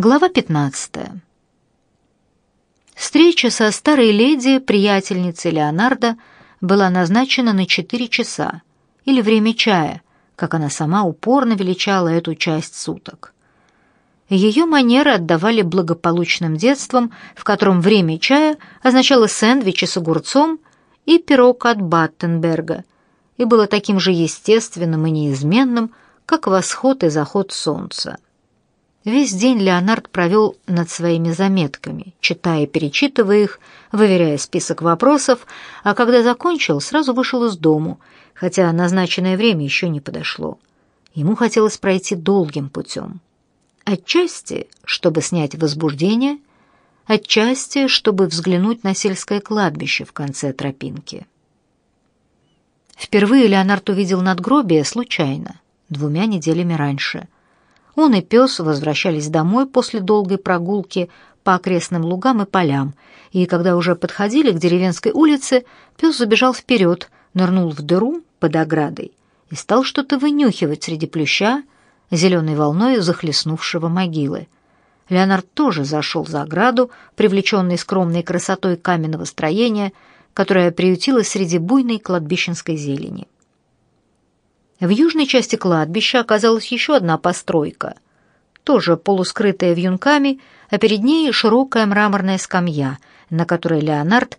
Глава 15. Встреча со старой леди, приятельницей Леонардо, была назначена на четыре часа, или время чая, как она сама упорно величала эту часть суток. Ее манеры отдавали благополучным детством, в котором время чая означало сэндвичи с огурцом и пирог от Баттенберга, и было таким же естественным и неизменным, как восход и заход солнца. Весь день Леонард провел над своими заметками, читая и перечитывая их, выверяя список вопросов, а когда закончил, сразу вышел из дому, хотя назначенное время еще не подошло. Ему хотелось пройти долгим путем. Отчасти, чтобы снять возбуждение, отчасти, чтобы взглянуть на сельское кладбище в конце тропинки. Впервые Леонард увидел надгробие случайно, двумя неделями раньше – он и пес возвращались домой после долгой прогулки по окрестным лугам и полям, и когда уже подходили к деревенской улице, пес забежал вперед, нырнул в дыру под оградой и стал что-то вынюхивать среди плюща, зеленой волной захлестнувшего могилы. Леонард тоже зашел за ограду, привлеченный скромной красотой каменного строения, которое приютилось среди буйной кладбищенской зелени. В южной части кладбища оказалась еще одна постройка, тоже полускрытая вьюнками, а перед ней широкая мраморная скамья, на которой Леонард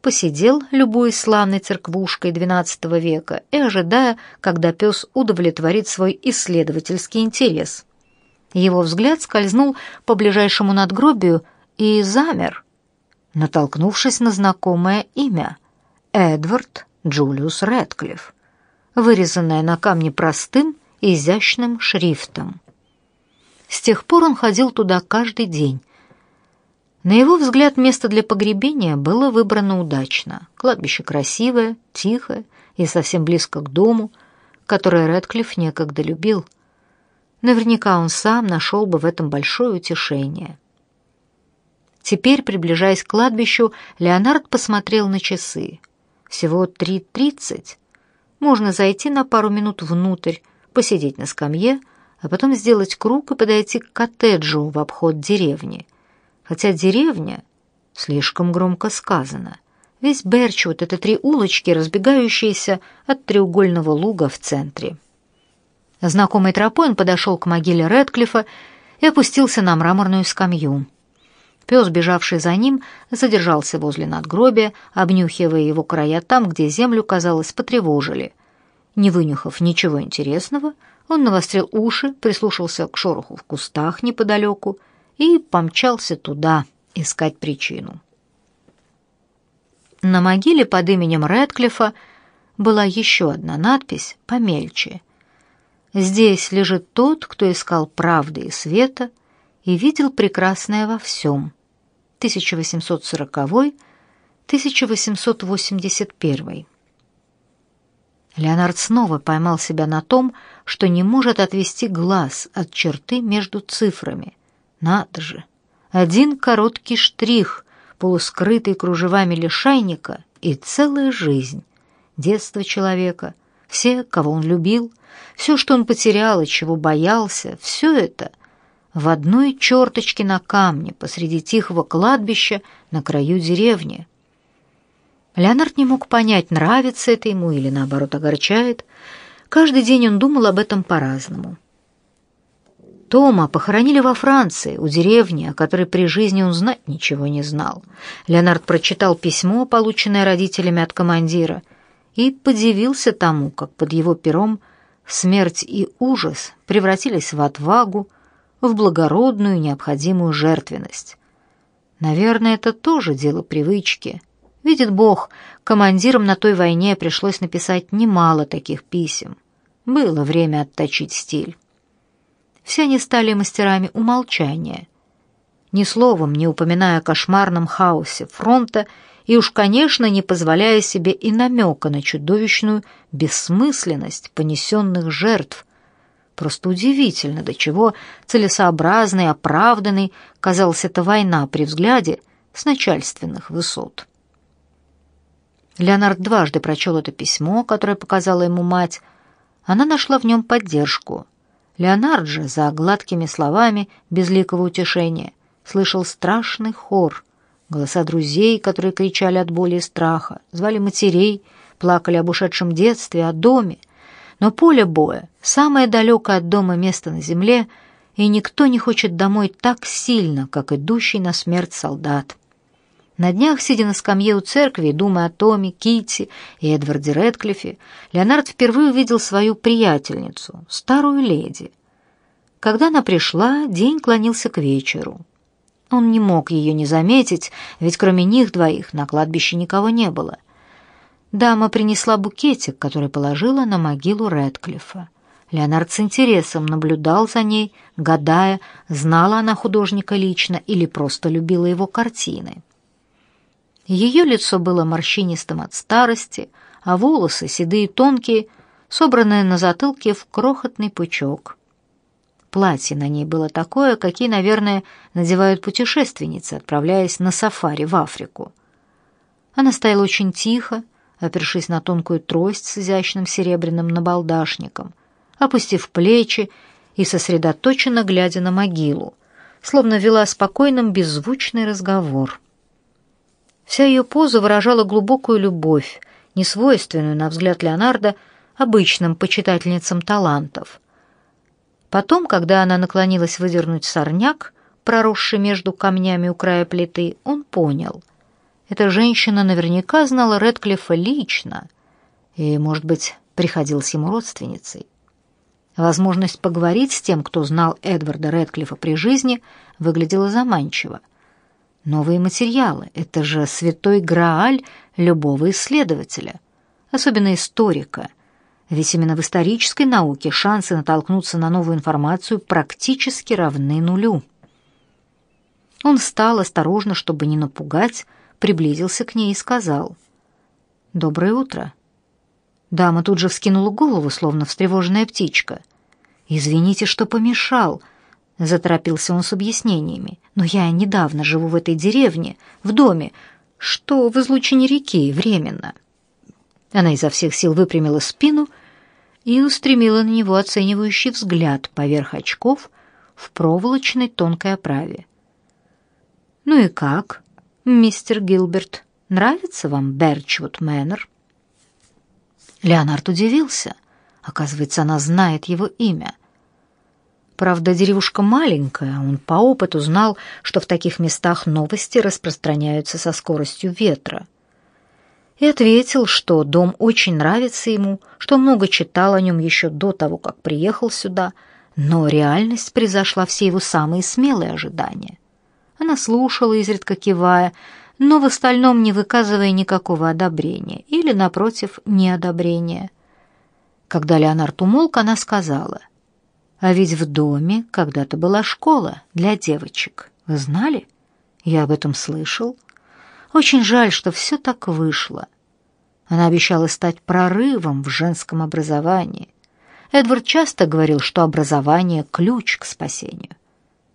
посидел, любуясь славной церквушкой XII века и ожидая, когда пес удовлетворит свой исследовательский интерес. Его взгляд скользнул по ближайшему надгробию и замер, натолкнувшись на знакомое имя — Эдвард Джулиус Рэдклифф вырезанная на камне простым и изящным шрифтом. С тех пор он ходил туда каждый день. На его взгляд, место для погребения было выбрано удачно. Кладбище красивое, тихое и совсем близко к дому, который Рэдклифф некогда любил. Наверняка он сам нашел бы в этом большое утешение. Теперь, приближаясь к кладбищу, Леонард посмотрел на часы. Всего три тридцать. Можно зайти на пару минут внутрь, посидеть на скамье, а потом сделать круг и подойти к коттеджу в обход деревни. Хотя деревня слишком громко сказано. Весь Берчвуд — это три улочки, разбегающиеся от треугольного луга в центре. Знакомой тропой он подошел к могиле Рэдклиффа и опустился на мраморную скамью. Пес, бежавший за ним, задержался возле надгробия, обнюхивая его края там, где землю, казалось, потревожили. Не вынюхав ничего интересного, он навострил уши, прислушался к шороху в кустах неподалеку и помчался туда искать причину. На могиле под именем Рэдклиффа была еще одна надпись помельче. «Здесь лежит тот, кто искал правды и света и видел прекрасное во всем». 1840-1881. Леонард снова поймал себя на том, что не может отвести глаз от черты между цифрами. Надо же! Один короткий штрих, полускрытый кружевами лишайника, и целая жизнь. Детство человека, все, кого он любил, все, что он потерял и чего боялся, все это в одной черточке на камне посреди тихого кладбища на краю деревни. Леонард не мог понять, нравится это ему или, наоборот, огорчает. Каждый день он думал об этом по-разному. Тома похоронили во Франции, у деревни, о которой при жизни он знать ничего не знал. Леонард прочитал письмо, полученное родителями от командира, и подивился тому, как под его пером смерть и ужас превратились в отвагу, в благородную необходимую жертвенность. Наверное, это тоже дело привычки. Видит Бог, командирам на той войне пришлось написать немало таких писем. Было время отточить стиль. Все они стали мастерами умолчания, ни словом не упоминая о кошмарном хаосе фронта и уж, конечно, не позволяя себе и намека на чудовищную бессмысленность понесенных жертв, Просто удивительно, до чего целесообразной, оправданной казалась эта война при взгляде с начальственных высот. Леонард дважды прочел это письмо, которое показала ему мать. Она нашла в нем поддержку. Леонард же за гладкими словами безликого утешения слышал страшный хор, голоса друзей, которые кричали от боли и страха, звали матерей, плакали об ушедшем детстве, о доме. Но поле боя — самое далекое от дома место на земле, и никто не хочет домой так сильно, как идущий на смерть солдат. На днях, сидя на скамье у церкви, думая о Томе, Китти и Эдварде Рэдклиффе, Леонард впервые увидел свою приятельницу, старую леди. Когда она пришла, день клонился к вечеру. Он не мог ее не заметить, ведь кроме них двоих на кладбище никого не было. Дама принесла букетик, который положила на могилу Рэдклиффа. Леонард с интересом наблюдал за ней, гадая, знала она художника лично или просто любила его картины. Ее лицо было морщинистым от старости, а волосы, седые и тонкие, собранные на затылке в крохотный пучок. Платье на ней было такое, какие, наверное, надевают путешественницы, отправляясь на сафари в Африку. Она стояла очень тихо, опершись на тонкую трость с изящным серебряным набалдашником, опустив плечи и сосредоточенно глядя на могилу, словно вела спокойным беззвучный разговор. Вся ее поза выражала глубокую любовь, несвойственную, на взгляд Леонардо, обычным почитательницам талантов. Потом, когда она наклонилась выдернуть сорняк, проросший между камнями у края плиты, он понял. Эта женщина наверняка знала Рэдклиффа лично и, может быть, приходилась ему родственницей. Возможность поговорить с тем, кто знал Эдварда Рэдклиффа при жизни, выглядела заманчиво. Новые материалы — это же святой грааль любого исследователя, особенно историка. Ведь именно в исторической науке шансы натолкнуться на новую информацию практически равны нулю. Он встал осторожно, чтобы не напугать, приблизился к ней и сказал «Доброе утро». Дама тут же вскинула голову, словно встревоженная птичка. «Извините, что помешал», Заторопился он с объяснениями. «Но я недавно живу в этой деревне, в доме, что в излучине реки, временно». Она изо всех сил выпрямила спину и устремила на него оценивающий взгляд поверх очков в проволочной тонкой оправе. «Ну и как, мистер Гилберт, нравится вам Берчвуд Мэннер?» Леонард удивился. Оказывается, она знает его имя. Правда, деревушка маленькая, он по опыту знал, что в таких местах новости распространяются со скоростью ветра. И ответил, что дом очень нравится ему, что много читал о нем еще до того, как приехал сюда, но реальность превзошла все его самые смелые ожидания. Она слушала, изредка кивая, но в остальном не выказывая никакого одобрения или, напротив, неодобрения. Когда Леонард умолк, она сказала, а ведь в доме когда-то была школа для девочек. Вы знали? Я об этом слышал. Очень жаль, что все так вышло. Она обещала стать прорывом в женском образовании. Эдвард часто говорил, что образование — ключ к спасению.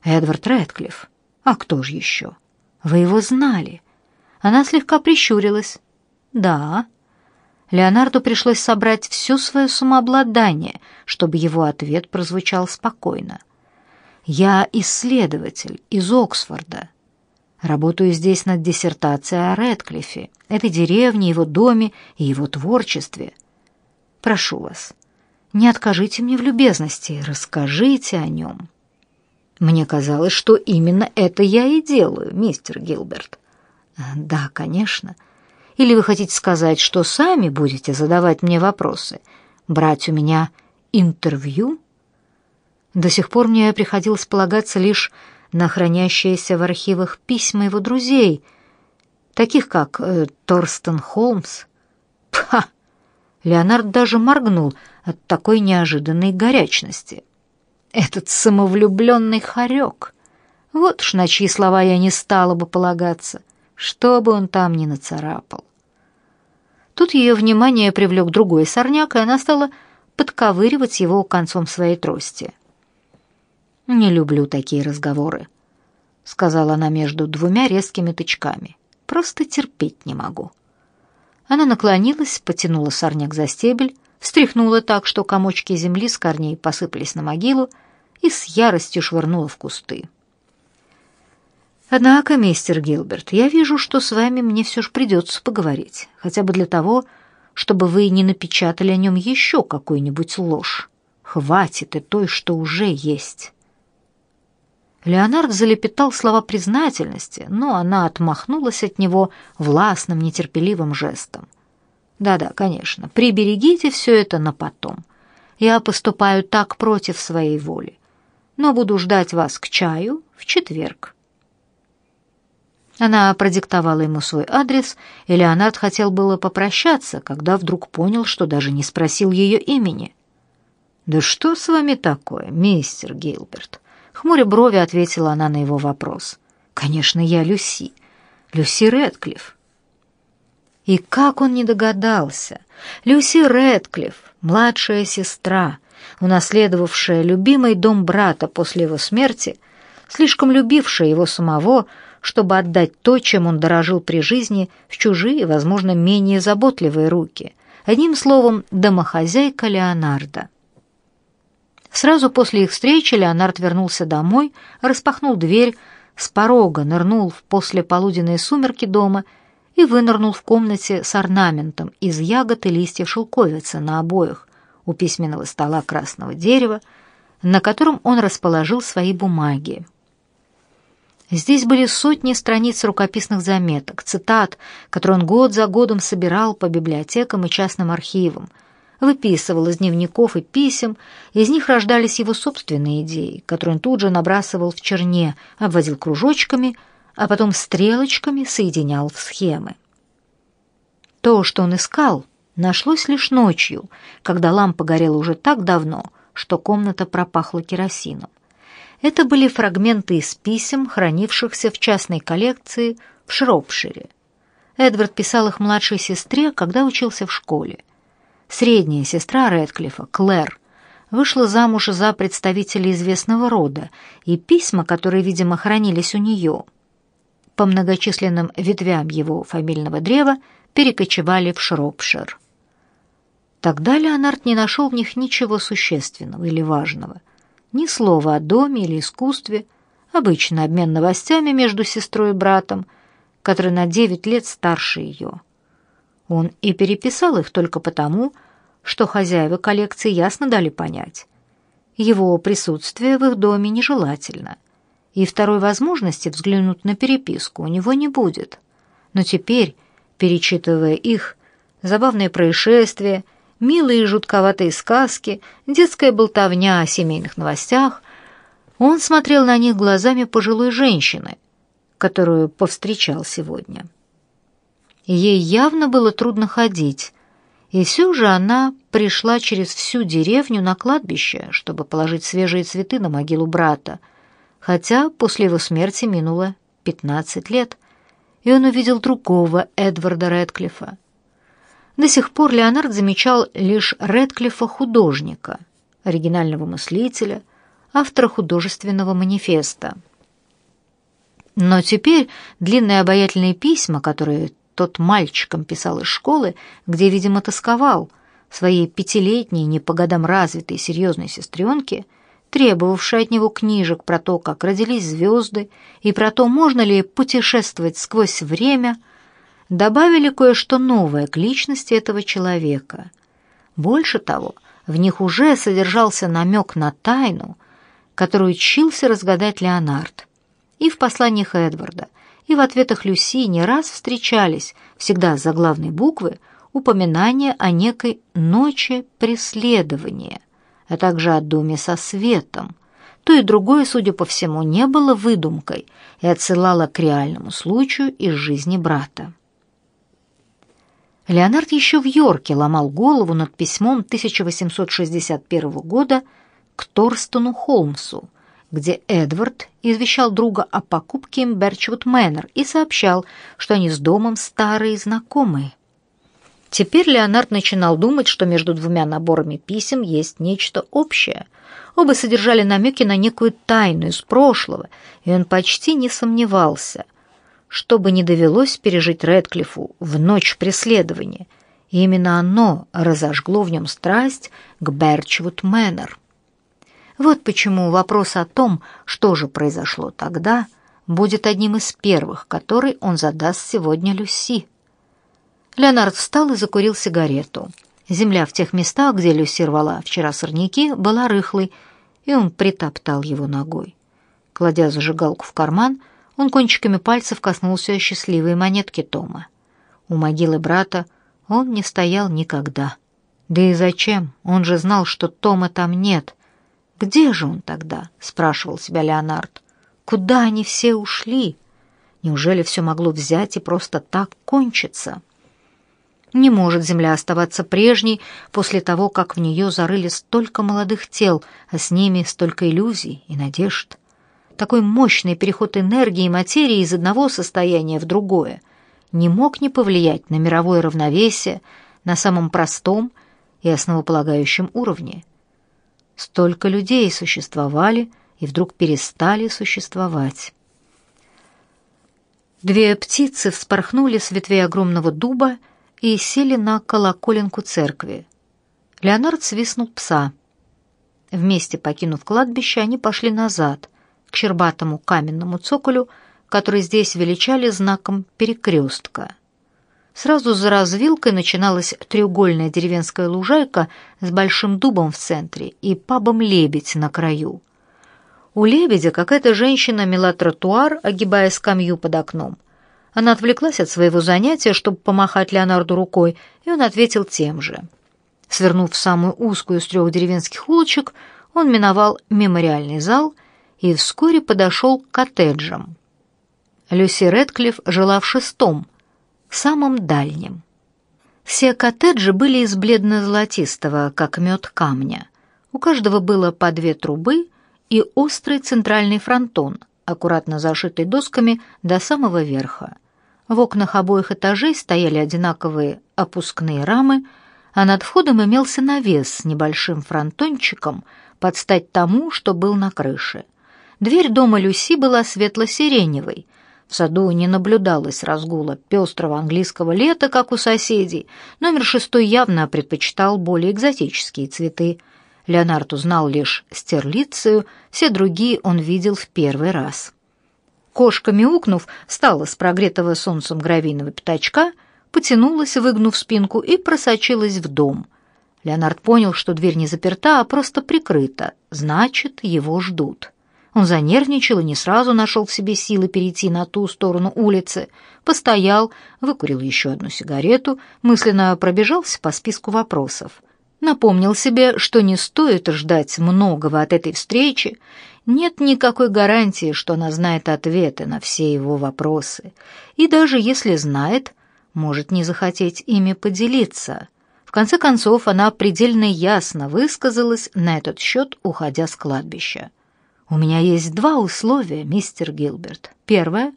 Эдвард Рэдклифф. А кто же еще? Вы его знали? Она слегка прищурилась. Да, Леонарду пришлось собрать все свое самообладание, чтобы его ответ прозвучал спокойно. «Я исследователь из Оксфорда. Работаю здесь над диссертацией о Рэдклиффе, этой деревне, его доме и его творчестве. Прошу вас, не откажите мне в любезности, расскажите о нем». Мне казалось, что именно это я и делаю, мистер Гилберт. Да, конечно. Или вы хотите сказать, что сами будете задавать мне вопросы, брать у меня интервью? До сих пор мне приходилось полагаться лишь на хранящиеся в архивах письма его друзей, таких как э, Торстен Холмс. Пха! Леонард даже моргнул от такой неожиданной горячности. Этот самовлюбленный хорек. Вот уж на чьи слова я не стала бы полагаться что бы он там ни нацарапал. Тут ее внимание привлек другой сорняк, и она стала подковыривать его концом своей трости. «Не люблю такие разговоры», — сказала она между двумя резкими тычками. «Просто терпеть не могу». Она наклонилась, потянула сорняк за стебель, встряхнула так, что комочки земли с корней посыпались на могилу и с яростью швырнула в кусты. Однако, мистер Гилберт, я вижу, что с вами мне все же придется поговорить, хотя бы для того, чтобы вы не напечатали о нем еще какую-нибудь ложь. Хватит и той, что уже есть. Леонард залепетал слова признательности, но она отмахнулась от него властным, нетерпеливым жестом. «Да-да, конечно, приберегите все это на потом. Я поступаю так против своей воли, но буду ждать вас к чаю в четверг». Она продиктовала ему свой адрес, и Леонард хотел было попрощаться, когда вдруг понял, что даже не спросил ее имени. «Да что с вами такое, мистер Гилберт?» Хмуря брови ответила она на его вопрос. «Конечно, я Люси. Люси Рэдклифф». И как он не догадался! Люси Рэдклифф, младшая сестра, унаследовавшая любимый дом брата после его смерти, слишком любившая его самого, чтобы отдать то, чем он дорожил при жизни, в чужие, возможно, менее заботливые руки. Одним словом, домохозяйка Леонардо. Сразу после их встречи Леонард вернулся домой, распахнул дверь, с порога нырнул в послеполуденные сумерки дома и вынырнул в комнате с орнаментом из ягод и листьев шелковицы на обоях у письменного стола красного дерева, на котором он расположил свои бумаги. Здесь были сотни страниц рукописных заметок, цитат, которые он год за годом собирал по библиотекам и частным архивам – выписывал из дневников и писем, из них рождались его собственные идеи, которые он тут же набрасывал в черне, обводил кружочками, а потом стрелочками соединял в схемы. То, что он искал, нашлось лишь ночью, когда лампа горела уже так давно, что комната пропахла керосином. Это были фрагменты из писем, хранившихся в частной коллекции в Шропшире. Эдвард писал их младшей сестре, когда учился в школе. Средняя сестра Рэдклиффа, Клэр, вышла замуж за представителя известного рода, и письма, которые, видимо, хранились у нее, по многочисленным ветвям его фамильного древа, перекочевали в Шропшир. Тогда Леонард не нашел в них ничего существенного или важного. Ни слова о доме или искусстве, обычный обмен новостями между сестрой и братом, который на девять лет старше ее. Он и переписал их только потому, что хозяева коллекции ясно дали понять. Его присутствие в их доме нежелательно, и второй возможности взглянуть на переписку у него не будет. Но теперь, перечитывая их, забавные происшествия, милые и жутковатые сказки, детская болтовня о семейных новостях, он смотрел на них глазами пожилой женщины, которую повстречал сегодня. Ей явно было трудно ходить, и все же она пришла через всю деревню на кладбище, чтобы положить свежие цветы на могилу брата, хотя после его смерти минуло пятнадцать лет, и он увидел другого Эдварда Рэдклиффа. До сих пор Леонард замечал лишь Рэдклиффа художника, оригинального мыслителя, автора художественного манифеста. Но теперь длинные обаятельные письма, которые тот мальчиком писал из школы, где, видимо, тосковал, своей пятилетней, не по годам развитой серьезной сестренке, требовавшей от него книжек про то, как родились звезды, и про то, можно ли путешествовать сквозь время, добавили кое-что новое к личности этого человека. Больше того, в них уже содержался намек на тайну, которую учился разгадать Леонард. И в посланиях Эдварда, и в ответах Люси не раз встречались, всегда за главной буквы, упоминания о некой ночи преследования, а также о доме со светом. То и другое, судя по всему, не было выдумкой и отсылало к реальному случаю из жизни брата. Леонард еще в Йорке ломал голову над письмом 1861 года к Торстону Холмсу, где Эдвард извещал друга о покупке им Берчвуд Мэннер и сообщал, что они с домом старые знакомые. Теперь Леонард начинал думать, что между двумя наборами писем есть нечто общее. Оба содержали намеки на некую тайну из прошлого, и он почти не сомневался, что бы не довелось пережить Рэдклиффу в ночь преследования, И именно оно разожгло в нем страсть к Берчвуд Мэннер. Вот почему вопрос о том, что же произошло тогда, будет одним из первых, который он задаст сегодня Люси. Леонард встал и закурил сигарету. Земля в тех местах, где Люси рвала вчера сорняки, была рыхлой, и он притоптал его ногой. Кладя зажигалку в карман, он кончиками пальцев коснулся счастливой монетки Тома. У могилы брата он не стоял никогда. Да и зачем? Он же знал, что Тома там нет. «Где же он тогда?» — спрашивал себя Леонард. «Куда они все ушли? Неужели все могло взять и просто так кончиться?» Не может земля оставаться прежней после того, как в нее зарыли столько молодых тел, а с ними столько иллюзий и надежд. Такой мощный переход энергии и материи из одного состояния в другое не мог не повлиять на мировое равновесие на самом простом и основополагающем уровне. Столько людей существовали и вдруг перестали существовать. Две птицы вспорхнули с ветвей огромного дуба и сели на колоколенку церкви. Леонард свистнул пса. Вместе покинув кладбище, они пошли назад, к щербатому каменному цоколю, который здесь величали знаком перекрестка. Сразу за развилкой начиналась треугольная деревенская лужайка с большим дубом в центре и пабом «Лебедь» на краю. У «Лебедя» какая-то женщина мела тротуар, огибая скамью под окном. Она отвлеклась от своего занятия, чтобы помахать Леонарду рукой, и он ответил тем же. Свернув в самую узкую из трех деревенских улочек, он миновал мемориальный зал и вскоре подошел к коттеджам. Люси Редклифф жила в шестом, самом дальнем. Все коттеджи были из бледно-золотистого, как мед камня. У каждого было по две трубы и острый центральный фронтон, аккуратно зашитый досками до самого верха. В окнах обоих этажей стояли одинаковые опускные рамы, а над входом имелся навес с небольшим фронтончиком под стать тому, что был на крыше. Дверь дома Люси была светло-сиреневой, в саду не наблюдалось разгула пестрого английского лета, как у соседей. Номер шестой явно предпочитал более экзотические цветы. Леонард узнал лишь стерлицию, все другие он видел в первый раз. Кошка, мяукнув, встала с прогретого солнцем гравийного пятачка, потянулась, выгнув спинку, и просочилась в дом. Леонард понял, что дверь не заперта, а просто прикрыта. Значит, его ждут. Он занервничал и не сразу нашел в себе силы перейти на ту сторону улицы. Постоял, выкурил еще одну сигарету, мысленно пробежался по списку вопросов. Напомнил себе, что не стоит ждать многого от этой встречи, нет никакой гарантии, что она знает ответы на все его вопросы. И даже если знает, может не захотеть ими поделиться. В конце концов, она предельно ясно высказалась на этот счет, уходя с кладбища. У меня есть два условия, мистер Гилберт. Первое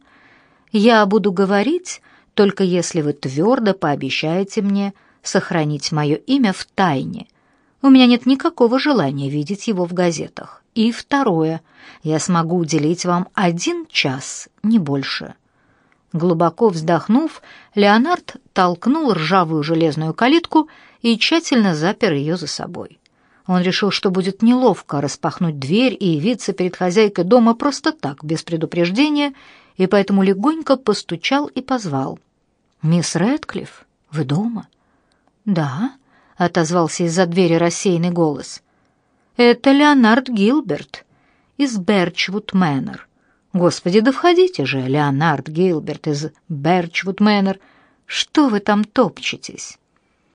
я буду говорить только если вы твердо пообещаете мне сохранить мое имя в тайне. У меня нет никакого желания видеть его в газетах. И второе я смогу уделить вам один час, не больше. Глубоко вздохнув, Леонард толкнул ржавую железную калитку и тщательно запер ее за собой. Он решил, что будет неловко распахнуть дверь и явиться перед хозяйкой дома просто так, без предупреждения, и поэтому легонько постучал и позвал. «Мисс Рэдклифф, вы дома?» «Да», — отозвался из-за двери рассеянный голос. «Это Леонард Гилберт из Берчвуд Мэннер. Господи, да входите же, Леонард Гилберт из Берчвуд Мэннер. Что вы там топчетесь?»